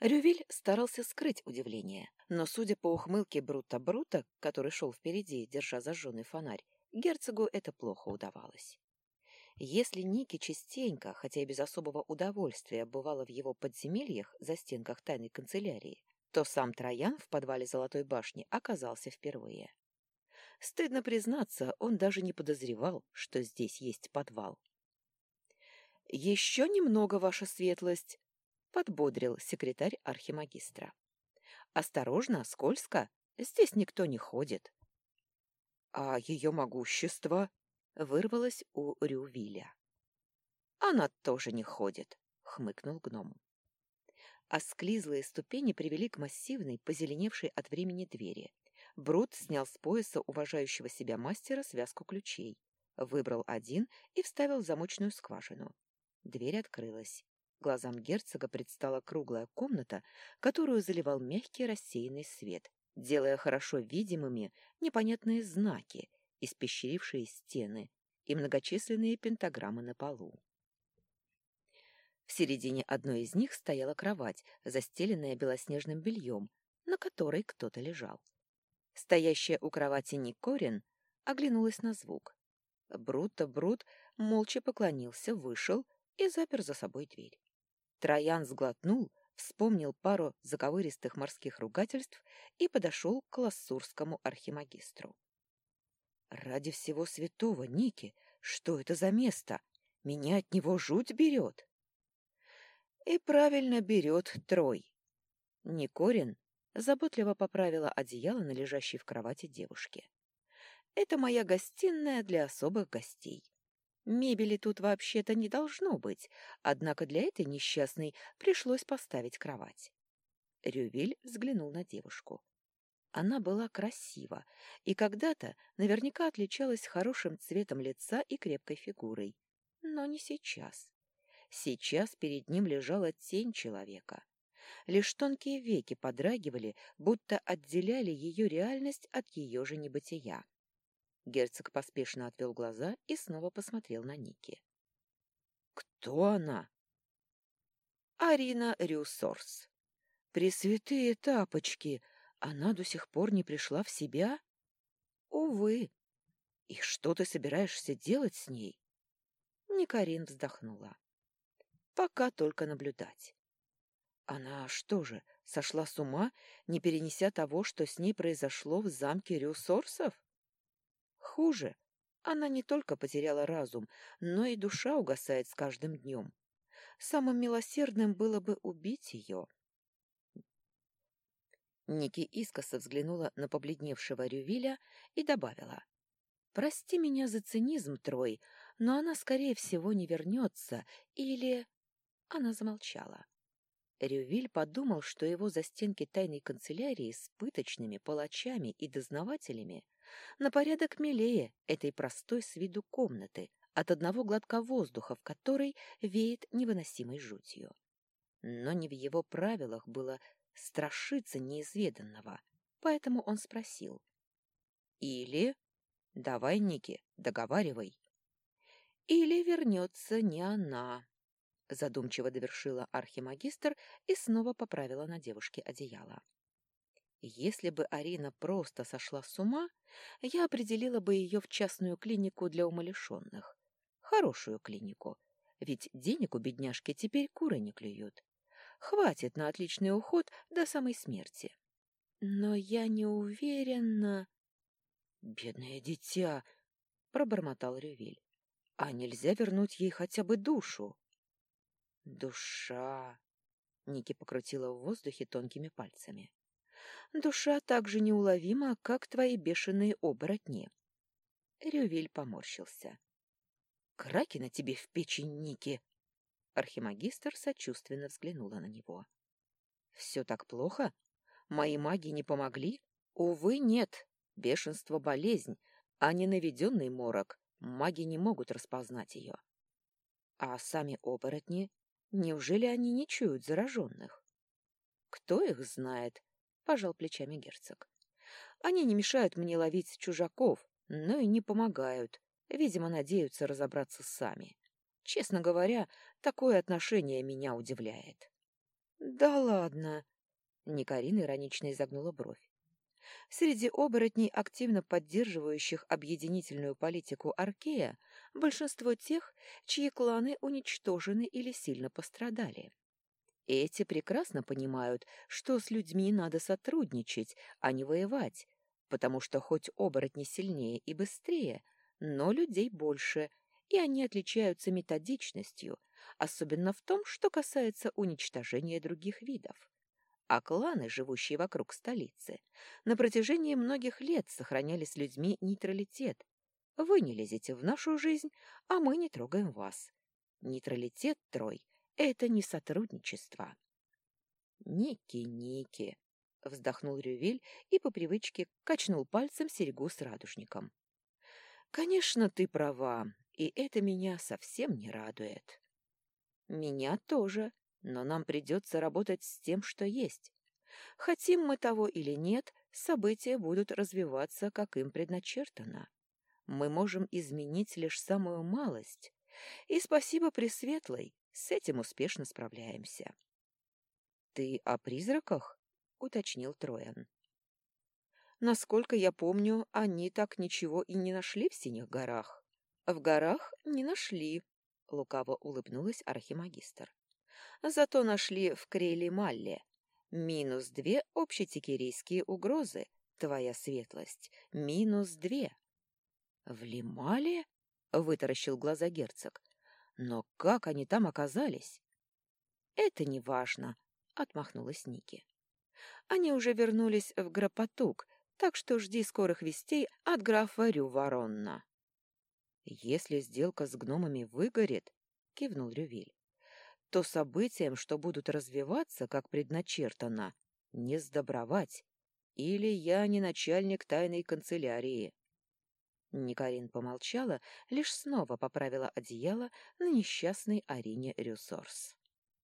Рювиль старался скрыть удивление, но, судя по ухмылке Брута-Брута, который шел впереди, держа зажженный фонарь, герцогу это плохо удавалось. Если Ники частенько, хотя и без особого удовольствия, бывала в его подземельях за стенках тайной канцелярии, то сам Троян в подвале Золотой башни оказался впервые. Стыдно признаться, он даже не подозревал, что здесь есть подвал. «Еще немного, ваша светлость!» — подбодрил секретарь архимагистра. «Осторожно, скользко, здесь никто не ходит». «А ее могущество?» — вырвалось у Рювиля. «Она тоже не ходит», — хмыкнул гном. Осклизлые ступени привели к массивной, позеленевшей от времени двери. Брут снял с пояса уважающего себя мастера связку ключей, выбрал один и вставил замочную скважину. Дверь открылась. Глазам герцога предстала круглая комната, которую заливал мягкий рассеянный свет, делая хорошо видимыми непонятные знаки, испещрившие стены и многочисленные пентаграммы на полу. В середине одной из них стояла кровать, застеленная белоснежным бельем, на которой кто-то лежал. Стоящая у кровати Никорин оглянулась на звук. Брутто Брут молча поклонился, вышел и запер за собой дверь. Троян сглотнул, вспомнил пару заковыристых морских ругательств и подошел к лассурскому архимагистру. «Ради всего святого, Ники, что это за место? Меня от него жуть берет!» «И правильно берет Трой!» Никорин заботливо поправила одеяло на лежащей в кровати девушке. «Это моя гостиная для особых гостей. Мебели тут вообще-то не должно быть, однако для этой несчастной пришлось поставить кровать. Рювель взглянул на девушку. Она была красива и когда-то наверняка отличалась хорошим цветом лица и крепкой фигурой. Но не сейчас. Сейчас перед ним лежала тень человека. Лишь тонкие веки подрагивали, будто отделяли ее реальность от ее же небытия. Герцог поспешно отвел глаза и снова посмотрел на Ники. «Кто она?» «Арина Рюсорс. Пресвятые тапочки! Она до сих пор не пришла в себя?» «Увы. И что ты собираешься делать с ней?» Никарин вздохнула. «Пока только наблюдать». Она что же, сошла с ума, не перенеся того, что с ней произошло в замке Рюсорсов? Хуже, она не только потеряла разум, но и душа угасает с каждым днем. Самым милосердным было бы убить ее. Ники искоса взглянула на побледневшего Рювиля и добавила. «Прости меня за цинизм, Трой, но она, скорее всего, не вернется, или...» Она замолчала. Рювиль подумал, что его застенки тайной канцелярии с пыточными палачами и дознавателями на порядок милее этой простой с виду комнаты, от одного глотка воздуха, в которой веет невыносимой жутью. Но не в его правилах было страшиться неизведанного, поэтому он спросил. «Или...» «Давай, Ники, договаривай». «Или вернется не она», — задумчиво довершила архимагистр и снова поправила на девушке одеяло. Если бы Арина просто сошла с ума, я определила бы ее в частную клинику для умалишенных. Хорошую клинику, ведь денег у бедняжки теперь куры не клюют. Хватит на отличный уход до самой смерти. Но я не уверена... «Бедное дитя!» — пробормотал Рювиль. «А нельзя вернуть ей хотя бы душу?» «Душа!» — Ники покрутила в воздухе тонкими пальцами. Душа так же неуловима, как твои бешеные оборотни. Рювель поморщился. «Кракена тебе в печень, Ники!» Архимагистр сочувственно взглянула на него. «Все так плохо? Мои маги не помогли? Увы, нет. Бешенство — болезнь, а не наведенный морок. Маги не могут распознать ее. А сами оборотни? Неужели они не чуют зараженных? Кто их знает? Пожал плечами герцог. Они не мешают мне ловить чужаков, но и не помогают. Видимо, надеются разобраться сами. Честно говоря, такое отношение меня удивляет. Да ладно. Никарина иронично изогнула бровь. Среди оборотней, активно поддерживающих объединительную политику Аркея, большинство тех, чьи кланы уничтожены или сильно пострадали. Эти прекрасно понимают, что с людьми надо сотрудничать, а не воевать, потому что хоть оборотни сильнее и быстрее, но людей больше, и они отличаются методичностью, особенно в том, что касается уничтожения других видов а кланы, живущие вокруг столицы, на протяжении многих лет сохраняли с людьми нейтралитет. Вы не лезете в нашу жизнь, а мы не трогаем вас. Нейтралитет, Трой, — это не сотрудничество. Ники, Ники, — вздохнул Рювель и по привычке качнул пальцем серьгу с радужником. «Конечно, ты права, и это меня совсем не радует». «Меня тоже», но нам придется работать с тем, что есть. Хотим мы того или нет, события будут развиваться, как им предначертано. Мы можем изменить лишь самую малость. И спасибо Пресветлой, с этим успешно справляемся. — Ты о призраках? — уточнил Троян. — Насколько я помню, они так ничего и не нашли в Синих горах. — В горах не нашли, — лукаво улыбнулась архимагистр. Зато нашли в Крейли-Малле. Минус две общетикерийские угрозы, твоя светлость. Минус две. В Лимале? Вытаращил глаза герцог. Но как они там оказались? Это не важно, отмахнулась Ники. Они уже вернулись в Грапотук, так что жди скорых вестей от графа Рюворонна. Если сделка с гномами выгорит, кивнул Рювиль, то событиям, что будут развиваться, как предначертано, не сдобровать. Или я не начальник тайной канцелярии. Никарин помолчала, лишь снова поправила одеяло на несчастной Арине Рюсорс.